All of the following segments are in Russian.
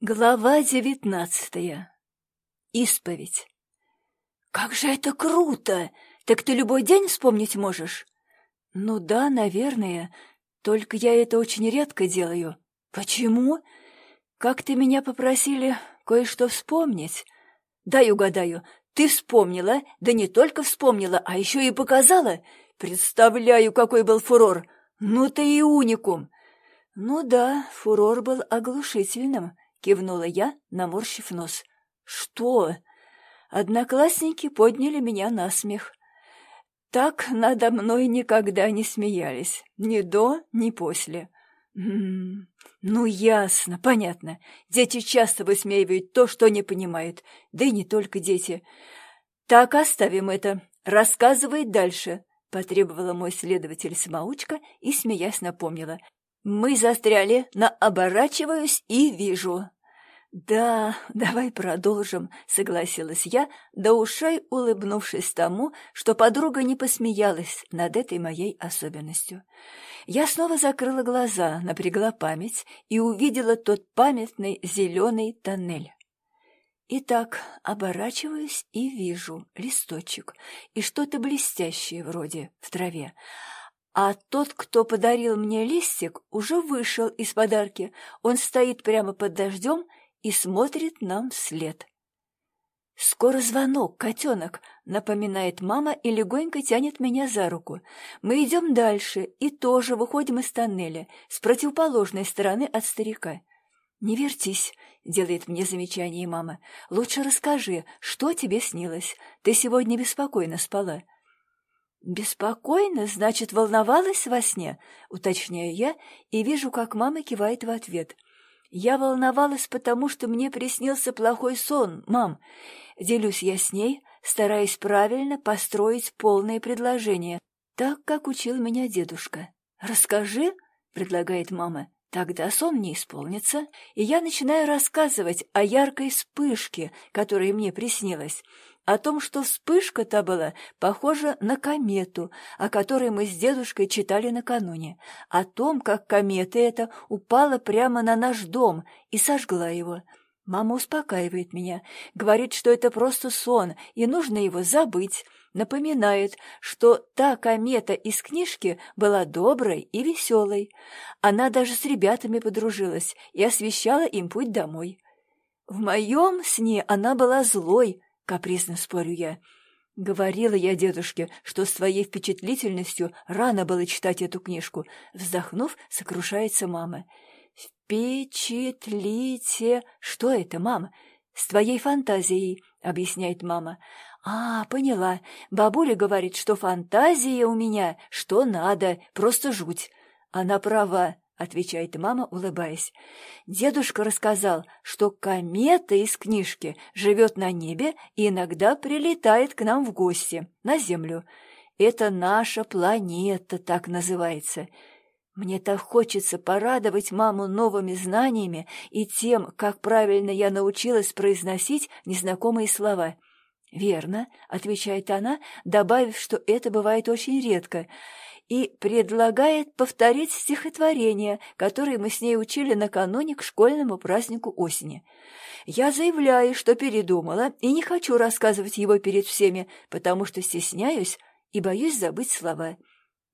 Глава девятнадцатая. Исповедь. «Как же это круто! Так ты любой день вспомнить можешь?» «Ну да, наверное. Только я это очень редко делаю. Почему? Как ты меня попросили кое-что вспомнить? Дай угадаю, ты вспомнила, да не только вспомнила, а еще и показала? Представляю, какой был фурор! Ну ты и уникум!» «Ну да, фурор был оглушительным». — кивнула я, наморщив нос. «Что?» Одноклассники подняли меня на смех. Так надо мной никогда не смеялись, ни до, ни после. М -м -м. Ну, ясно, понятно. Дети часто высмеивают то, что не понимают. Да и не только дети. Так, оставим это. Рассказывай дальше, — потребовала мой следователь-самоучка и, смеясь, напомнила. Мы застряли на «оборачиваюсь и вижу». «Да, давай продолжим», — согласилась я, до ушей улыбнувшись тому, что подруга не посмеялась над этой моей особенностью. Я снова закрыла глаза, напрягла память и увидела тот памятный зеленый тоннель. Итак, оборачиваюсь и вижу листочек и что-то блестящее вроде в траве. А тот, кто подарил мне листик, уже вышел из подарки. Он стоит прямо под дождем и смотрит нам вслед. «Скоро звонок, котенок», — напоминает мама и легонько тянет меня за руку. Мы идем дальше и тоже выходим из тоннеля, с противоположной стороны от старика. «Не вертись», — делает мне замечание мама. «Лучше расскажи, что тебе снилось? Ты сегодня беспокойно спала». «Беспокойно, значит, волновалась во сне?» — уточняю я и вижу, как мама кивает в ответ — я волновалась, потому что мне приснился плохой сон, мам. Делюсь я с ней, стараясь правильно построить полное предложение, так, как учил меня дедушка. «Расскажи», — предлагает мама, — «тогда сон не исполнится». И я начинаю рассказывать о яркой вспышке, которая мне приснилась о том, что вспышка-то была похожа на комету, о которой мы с дедушкой читали накануне, о том, как комета эта упала прямо на наш дом и сожгла его. Мама успокаивает меня, говорит, что это просто сон, и нужно его забыть, напоминает, что та комета из книжки была доброй и веселой. Она даже с ребятами подружилась и освещала им путь домой. В моем сне она была злой, Капризно спорю я. Говорила я дедушке, что с твоей впечатлительностью рано было читать эту книжку. Вздохнув, сокрушается мама. «Впечатлите...» «Что это, мама?» «С твоей фантазией», — объясняет мама. «А, поняла. Бабуля говорит, что фантазия у меня, что надо, просто жуть. Она права отвечает мама, улыбаясь. Дедушка рассказал, что комета из книжки живет на небе и иногда прилетает к нам в гости, на Землю. Это наша планета, так называется. Мне так хочется порадовать маму новыми знаниями и тем, как правильно я научилась произносить незнакомые слова. «Верно», — отвечает она, добавив, что это бывает очень редко — и предлагает повторить стихотворение, которое мы с ней учили накануне к школьному празднику осени. Я заявляю, что передумала и не хочу рассказывать его перед всеми, потому что стесняюсь и боюсь забыть слова.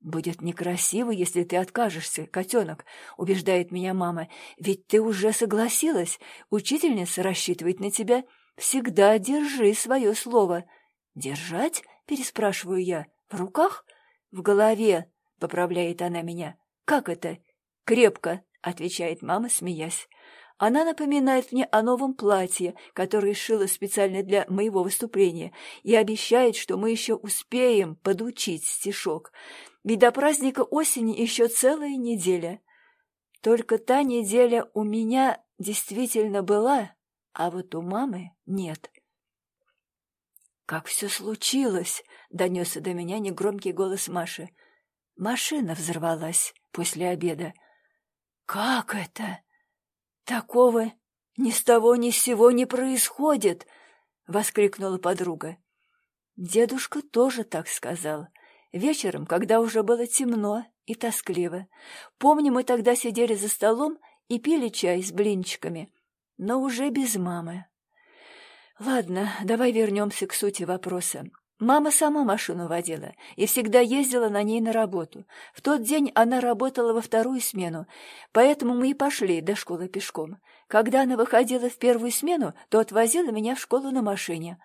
«Будет некрасиво, если ты откажешься, котенок», — убеждает меня мама, «ведь ты уже согласилась, учительница рассчитывает на тебя. Всегда держи свое слово». «Держать?» — переспрашиваю я. «В руках?» «В голове», — поправляет она меня. «Как это?» «Крепко», — отвечает мама, смеясь. Она напоминает мне о новом платье, которое шила специально для моего выступления, и обещает, что мы еще успеем подучить стишок. Ведь до праздника осени еще целая неделя. Только та неделя у меня действительно была, а вот у мамы нет. «Как все случилось?» — донесся до меня негромкий голос Маши. «Машина взорвалась после обеда». «Как это? Такого ни с того ни с сего не происходит!» — воскликнула подруга. Дедушка тоже так сказал. Вечером, когда уже было темно и тоскливо. Помню, мы тогда сидели за столом и пили чай с блинчиками. но уже без мамы. Ладно, давай вернемся к сути вопроса. Мама сама машину водила и всегда ездила на ней на работу. В тот день она работала во вторую смену, поэтому мы и пошли до школы пешком. Когда она выходила в первую смену, то отвозила меня в школу на машине.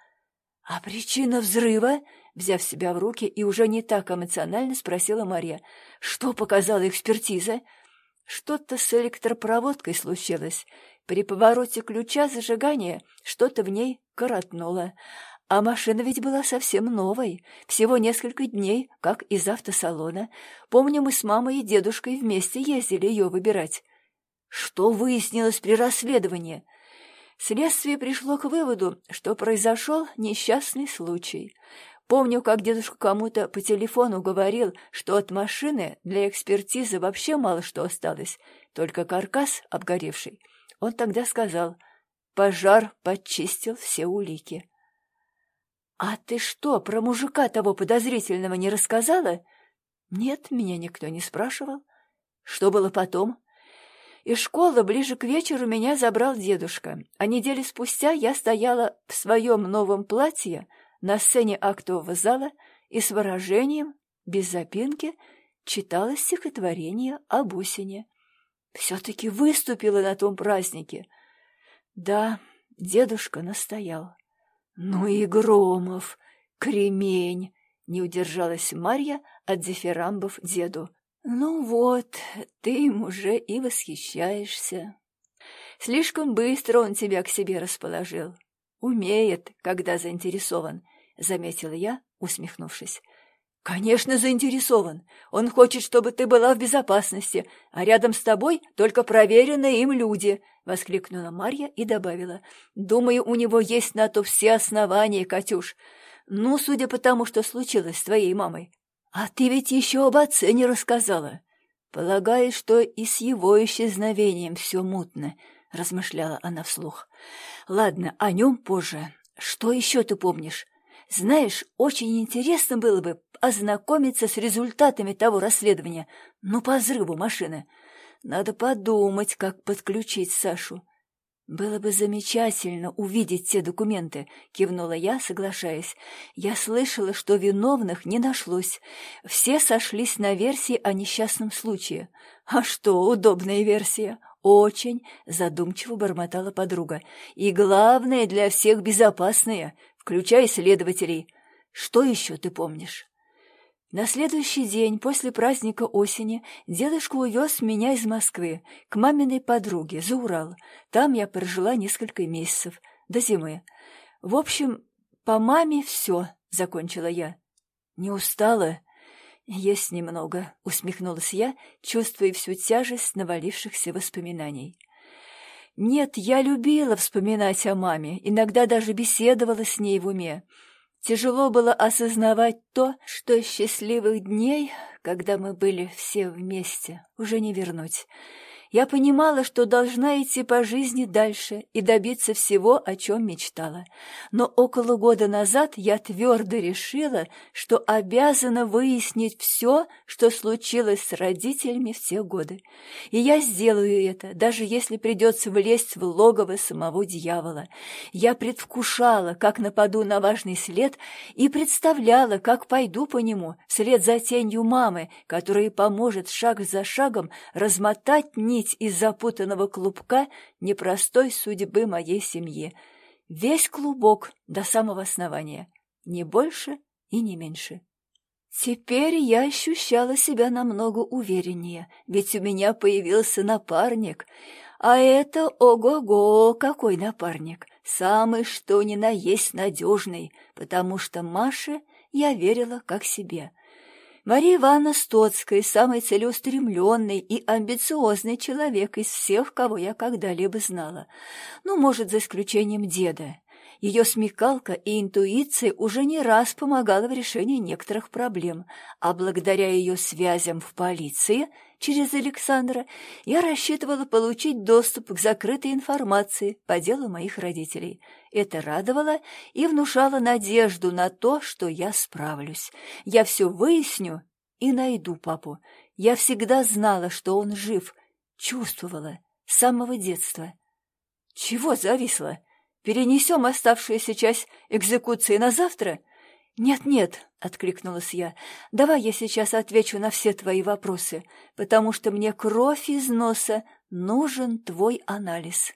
«А причина взрыва?» Взяв себя в руки и уже не так эмоционально спросила Мария. «Что показала экспертиза?» «Что-то с электропроводкой случилось. При повороте ключа зажигания что-то в ней коротнуло. А машина ведь была совсем новой, всего несколько дней, как из автосалона. Помню, мы с мамой и дедушкой вместе ездили ее выбирать. Что выяснилось при расследовании? Следствие пришло к выводу, что произошел несчастный случай. Помню, как дедушка кому-то по телефону говорил, что от машины для экспертизы вообще мало что осталось, только каркас обгоревший. Он тогда сказал, пожар подчистил все улики. «А ты что, про мужика того подозрительного не рассказала?» «Нет, меня никто не спрашивал. Что было потом?» Из школы ближе к вечеру меня забрал дедушка, а недели спустя я стояла в своем новом платье на сцене актового зала и с выражением, без запинки, читала стихотворение об осени. Все-таки выступила на том празднике. Да, дедушка настоял. «Ну и Громов! Кремень!» — не удержалась Марья от дифирамбов деду. «Ну вот, ты им уже и восхищаешься. Слишком быстро он тебя к себе расположил. Умеет, когда заинтересован», — заметила я, усмехнувшись. «Конечно, заинтересован. Он хочет, чтобы ты была в безопасности, а рядом с тобой только проверенные им люди», — воскликнула Марья и добавила. «Думаю, у него есть на то все основания, Катюш. Ну, судя по тому, что случилось с твоей мамой. А ты ведь еще об отце не рассказала. Полагаю, что и с его исчезновением все мутно», — размышляла она вслух. «Ладно, о нем позже. Что еще ты помнишь?» Знаешь, очень интересно было бы ознакомиться с результатами того расследования, ну, по взрыву машины. Надо подумать, как подключить Сашу. «Было бы замечательно увидеть те документы», — кивнула я, соглашаясь. «Я слышала, что виновных не нашлось. Все сошлись на версии о несчастном случае». «А что, удобная версия?» «Очень», — задумчиво бормотала подруга. «И главное, для всех безопасная включая следователей. Что еще ты помнишь? На следующий день после праздника осени дедушка увез меня из Москвы к маминой подруге за Урал. Там я прожила несколько месяцев, до зимы. В общем, по маме все, — закончила я. Не устала? Есть немного, — усмехнулась я, чувствуя всю тяжесть навалившихся воспоминаний. Нет, я любила вспоминать о маме, иногда даже беседовала с ней в уме. Тяжело было осознавать то, что счастливых дней, когда мы были все вместе, уже не вернуть. Я понимала, что должна идти по жизни дальше и добиться всего, о чем мечтала. Но около года назад я твердо решила, что обязана выяснить все, что случилось с родителями в те годы. И я сделаю это, даже если придется влезть в логово самого дьявола. Я предвкушала, как нападу на важный след, и представляла, как пойду по нему, вслед за тенью мамы, которая поможет шаг за шагом размотать нить нить из запутанного клубка непростой судьбы моей семьи. Весь клубок до самого основания, не больше и не меньше. Теперь я ощущала себя намного увереннее, ведь у меня появился напарник. А это, ого-го, какой напарник! Самый что ни на есть надежный, потому что Маше я верила как себе. Мария Ивановна Стоцкая – самый целеустремленный и амбициозный человек из всех, кого я когда-либо знала. Ну, может, за исключением деда. Ее смекалка и интуиция уже не раз помогала в решении некоторых проблем, а благодаря ее связям в полиции через Александра я рассчитывала получить доступ к закрытой информации по делу моих родителей. Это радовало и внушало надежду на то, что я справлюсь. Я все выясню и найду папу. Я всегда знала, что он жив, чувствовала с самого детства. Чего зависла? Перенесем оставшуюся часть экзекуции на завтра? «Нет-нет», — откликнулась я, — «давай я сейчас отвечу на все твои вопросы, потому что мне кровь из носа, нужен твой анализ».